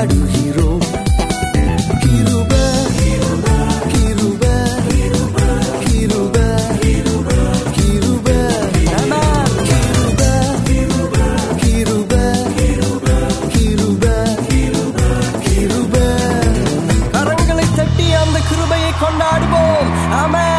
கொண்டாடுகிறோம் கிருப கிருப கிருப கிருப கிருப கிருப கிருப கிருப கிருப கிருப. கரங்களை தட்டி அந்த கிருபையை கொண்டாடுவோம். ஆமென்.